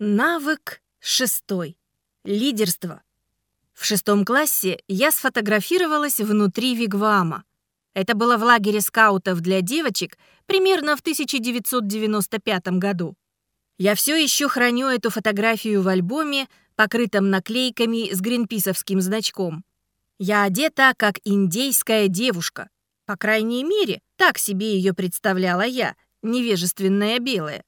Навык шестой. Лидерство. В шестом классе я сфотографировалась внутри Вигвама. Это было в лагере скаутов для девочек примерно в 1995 году. Я все еще храню эту фотографию в альбоме, покрытом наклейками с гринписовским значком. Я одета как индейская девушка. По крайней мере, так себе ее представляла я, невежественная белая.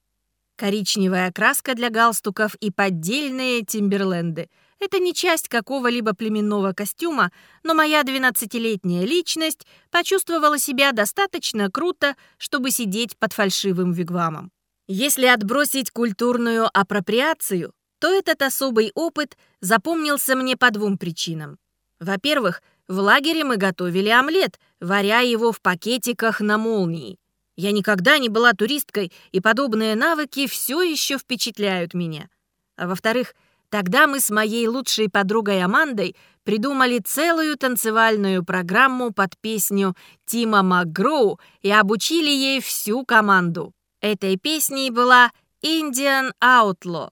Коричневая краска для галстуков и поддельные тимберленды — это не часть какого-либо племенного костюма, но моя 12-летняя личность почувствовала себя достаточно круто, чтобы сидеть под фальшивым вигвамом. Если отбросить культурную апроприацию, то этот особый опыт запомнился мне по двум причинам. Во-первых, в лагере мы готовили омлет, варя его в пакетиках на молнии. Я никогда не была туристкой, и подобные навыки все еще впечатляют меня. А во-вторых, тогда мы с моей лучшей подругой Амандой придумали целую танцевальную программу под песню Тима МакГроу и обучили ей всю команду. Этой песней была «Indian Outlaw».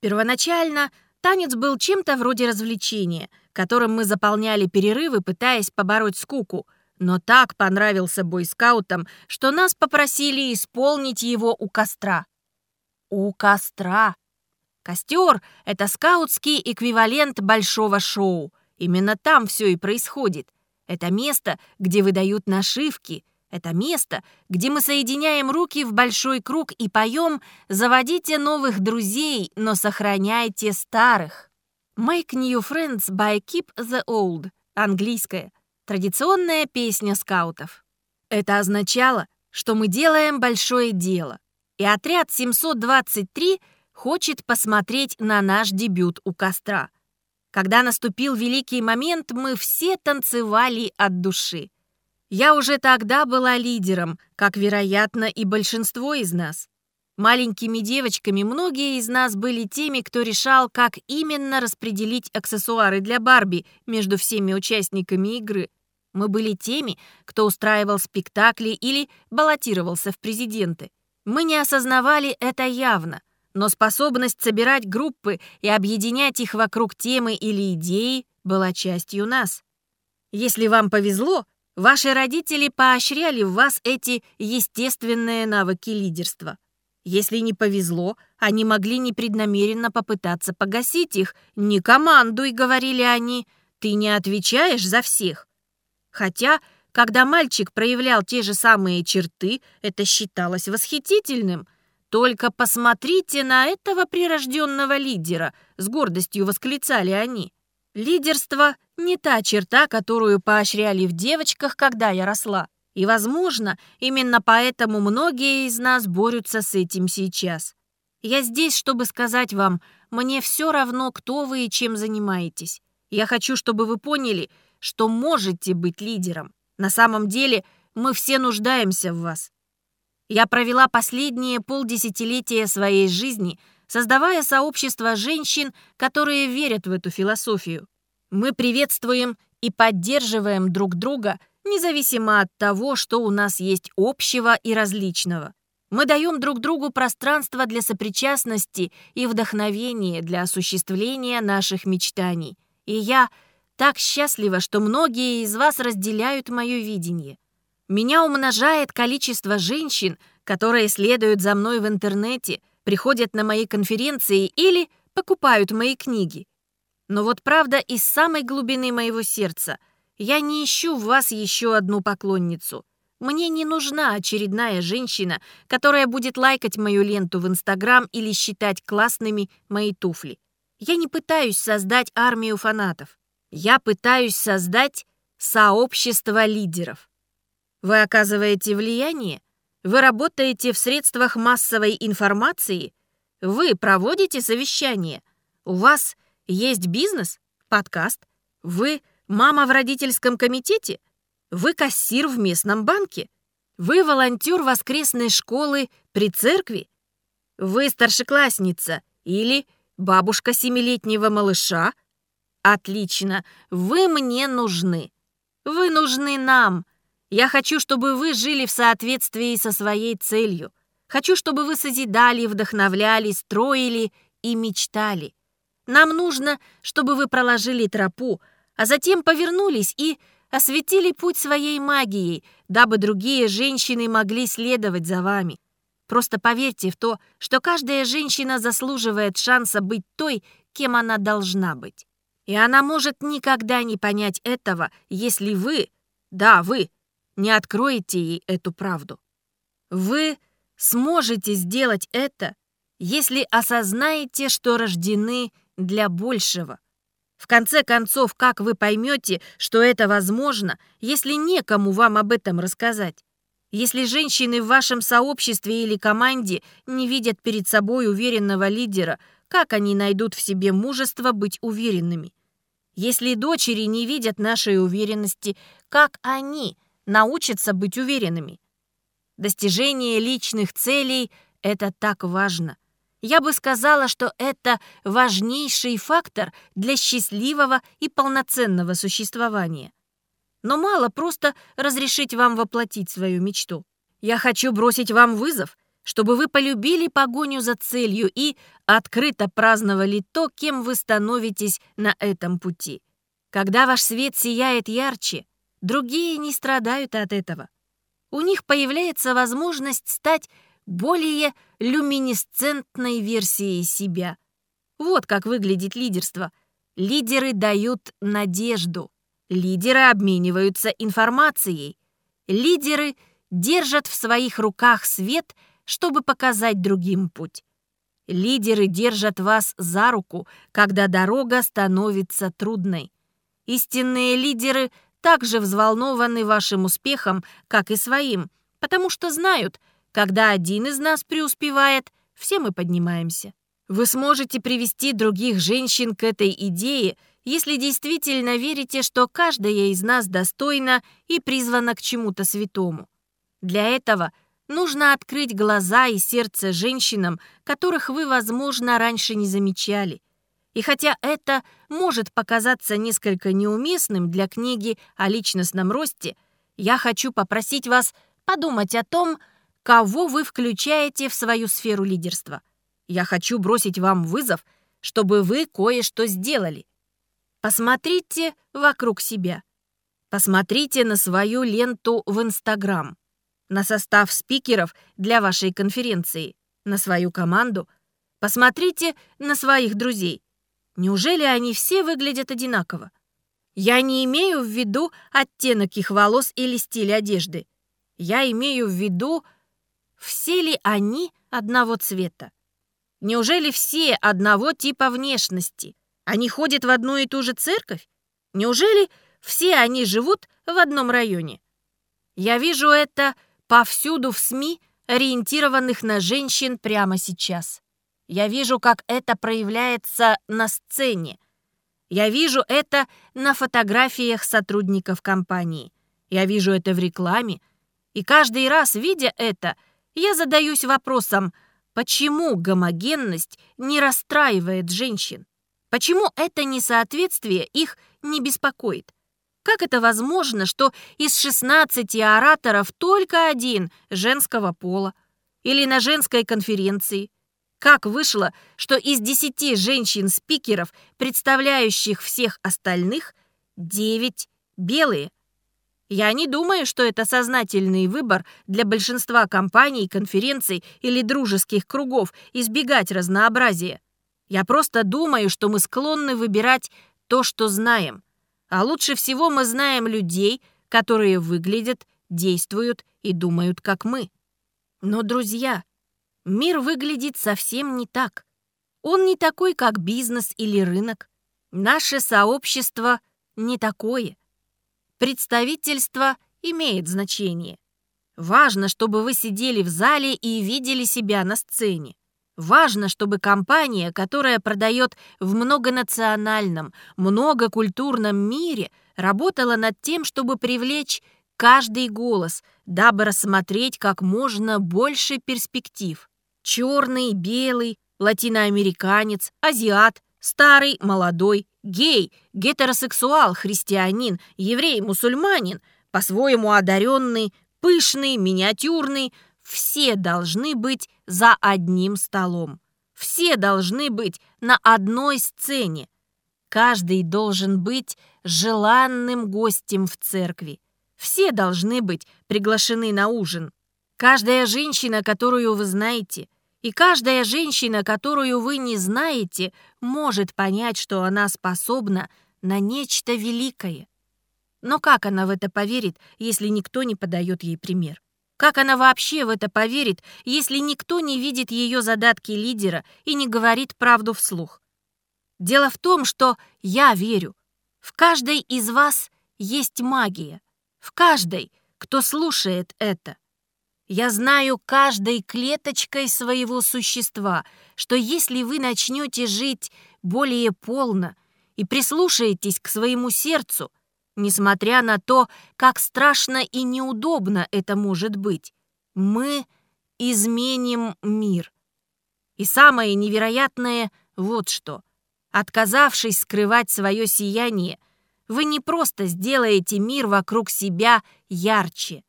Первоначально танец был чем-то вроде развлечения, которым мы заполняли перерывы, пытаясь побороть скуку — но так понравился бойскаутам, что нас попросили исполнить его у костра. У костра. Костер — это скаутский эквивалент большого шоу. Именно там все и происходит. Это место, где выдают нашивки. Это место, где мы соединяем руки в большой круг и поем «Заводите новых друзей, но сохраняйте старых». «Make new friends by keep the old» — английское. Традиционная песня скаутов. Это означало, что мы делаем большое дело, и отряд 723 хочет посмотреть на наш дебют у костра. Когда наступил великий момент, мы все танцевали от души. Я уже тогда была лидером, как, вероятно, и большинство из нас. Маленькими девочками многие из нас были теми, кто решал, как именно распределить аксессуары для Барби между всеми участниками игры. Мы были теми, кто устраивал спектакли или баллотировался в президенты. Мы не осознавали это явно, но способность собирать группы и объединять их вокруг темы или идеи была частью нас. Если вам повезло, ваши родители поощряли в вас эти естественные навыки лидерства. Если не повезло, они могли непреднамеренно попытаться погасить их. «Не командуй», — говорили они, — «ты не отвечаешь за всех». Хотя, когда мальчик проявлял те же самые черты, это считалось восхитительным. «Только посмотрите на этого прирожденного лидера», — с гордостью восклицали они. Лидерство — не та черта, которую поощряли в девочках, когда я росла. И, возможно, именно поэтому многие из нас борются с этим сейчас. Я здесь, чтобы сказать вам, мне все равно, кто вы и чем занимаетесь. Я хочу, чтобы вы поняли — что можете быть лидером. На самом деле мы все нуждаемся в вас. Я провела последние полдесятилетия своей жизни, создавая сообщество женщин, которые верят в эту философию. Мы приветствуем и поддерживаем друг друга, независимо от того, что у нас есть общего и различного. Мы даем друг другу пространство для сопричастности и вдохновения для осуществления наших мечтаний. И я — так счастлива, что многие из вас разделяют мое видение. Меня умножает количество женщин, которые следуют за мной в интернете, приходят на мои конференции или покупают мои книги. Но вот правда из самой глубины моего сердца я не ищу в вас еще одну поклонницу. Мне не нужна очередная женщина, которая будет лайкать мою ленту в Инстаграм или считать классными мои туфли. Я не пытаюсь создать армию фанатов. Я пытаюсь создать сообщество лидеров. Вы оказываете влияние? Вы работаете в средствах массовой информации? Вы проводите совещания? У вас есть бизнес? Подкаст? Вы мама в родительском комитете? Вы кассир в местном банке? Вы волонтер воскресной школы при церкви? Вы старшеклассница или бабушка семилетнего малыша – Отлично. Вы мне нужны. Вы нужны нам. Я хочу, чтобы вы жили в соответствии со своей целью. Хочу, чтобы вы созидали, вдохновляли, строили и мечтали. Нам нужно, чтобы вы проложили тропу, а затем повернулись и осветили путь своей магией, дабы другие женщины могли следовать за вами. Просто поверьте в то, что каждая женщина заслуживает шанса быть той, кем она должна быть. И она может никогда не понять этого, если вы, да, вы, не откроете ей эту правду. Вы сможете сделать это, если осознаете, что рождены для большего. В конце концов, как вы поймете, что это возможно, если некому вам об этом рассказать? Если женщины в вашем сообществе или команде не видят перед собой уверенного лидера, как они найдут в себе мужество быть уверенными? Если дочери не видят нашей уверенности, как они научатся быть уверенными? Достижение личных целей — это так важно. Я бы сказала, что это важнейший фактор для счастливого и полноценного существования. Но мало просто разрешить вам воплотить свою мечту. Я хочу бросить вам вызов, чтобы вы полюбили погоню за целью и открыто праздновали то, кем вы становитесь на этом пути. Когда ваш свет сияет ярче, другие не страдают от этого. У них появляется возможность стать более люминесцентной версией себя. Вот как выглядит лидерство. Лидеры дают надежду. Лидеры обмениваются информацией. Лидеры держат в своих руках свет, чтобы показать другим путь. Лидеры держат вас за руку, когда дорога становится трудной. Истинные лидеры также взволнованы вашим успехом, как и своим, потому что знают, когда один из нас преуспевает, все мы поднимаемся. Вы сможете привести других женщин к этой идее, если действительно верите, что каждая из нас достойна и призвана к чему-то святому. Для этого нужно открыть глаза и сердце женщинам, которых вы, возможно, раньше не замечали. И хотя это может показаться несколько неуместным для книги о личностном росте, я хочу попросить вас подумать о том, кого вы включаете в свою сферу лидерства. Я хочу бросить вам вызов, чтобы вы кое-что сделали. Посмотрите вокруг себя. Посмотрите на свою ленту в Инстаграм, на состав спикеров для вашей конференции, на свою команду. Посмотрите на своих друзей. Неужели они все выглядят одинаково? Я не имею в виду оттенок их волос или стиль одежды. Я имею в виду, все ли они одного цвета. Неужели все одного типа внешности? Они ходят в одну и ту же церковь? Неужели все они живут в одном районе? Я вижу это повсюду в СМИ, ориентированных на женщин прямо сейчас. Я вижу, как это проявляется на сцене. Я вижу это на фотографиях сотрудников компании. Я вижу это в рекламе. И каждый раз, видя это, я задаюсь вопросом, почему гомогенность не расстраивает женщин? Почему это несоответствие их не беспокоит? Как это возможно, что из 16 ораторов только один женского пола? Или на женской конференции? Как вышло, что из 10 женщин-спикеров, представляющих всех остальных, 9 белые? Я не думаю, что это сознательный выбор для большинства компаний, конференций или дружеских кругов избегать разнообразия. Я просто думаю, что мы склонны выбирать то, что знаем. А лучше всего мы знаем людей, которые выглядят, действуют и думают, как мы. Но, друзья, мир выглядит совсем не так. Он не такой, как бизнес или рынок. Наше сообщество не такое. Представительство имеет значение. Важно, чтобы вы сидели в зале и видели себя на сцене. Важно, чтобы компания, которая продает в многонациональном, многокультурном мире, работала над тем, чтобы привлечь каждый голос, дабы рассмотреть как можно больше перспектив. Черный, белый, латиноамериканец, азиат, старый, молодой, гей, гетеросексуал, христианин, еврей, мусульманин, по-своему одаренный, пышный, миниатюрный – все должны быть за одним столом. Все должны быть на одной сцене. Каждый должен быть желанным гостем в церкви. Все должны быть приглашены на ужин. Каждая женщина, которую вы знаете, и каждая женщина, которую вы не знаете, может понять, что она способна на нечто великое. Но как она в это поверит, если никто не подает ей пример? Как она вообще в это поверит, если никто не видит ее задатки лидера и не говорит правду вслух? Дело в том, что я верю. В каждой из вас есть магия. В каждой, кто слушает это. Я знаю каждой клеточкой своего существа, что если вы начнете жить более полно и прислушаетесь к своему сердцу, несмотря на то, как страшно и неудобно это может быть, мы изменим мир. И самое невероятное вот что. Отказавшись скрывать свое сияние, вы не просто сделаете мир вокруг себя ярче.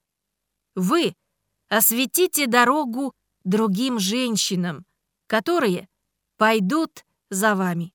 Вы — осветите дорогу другим женщинам, которые пойдут за вами.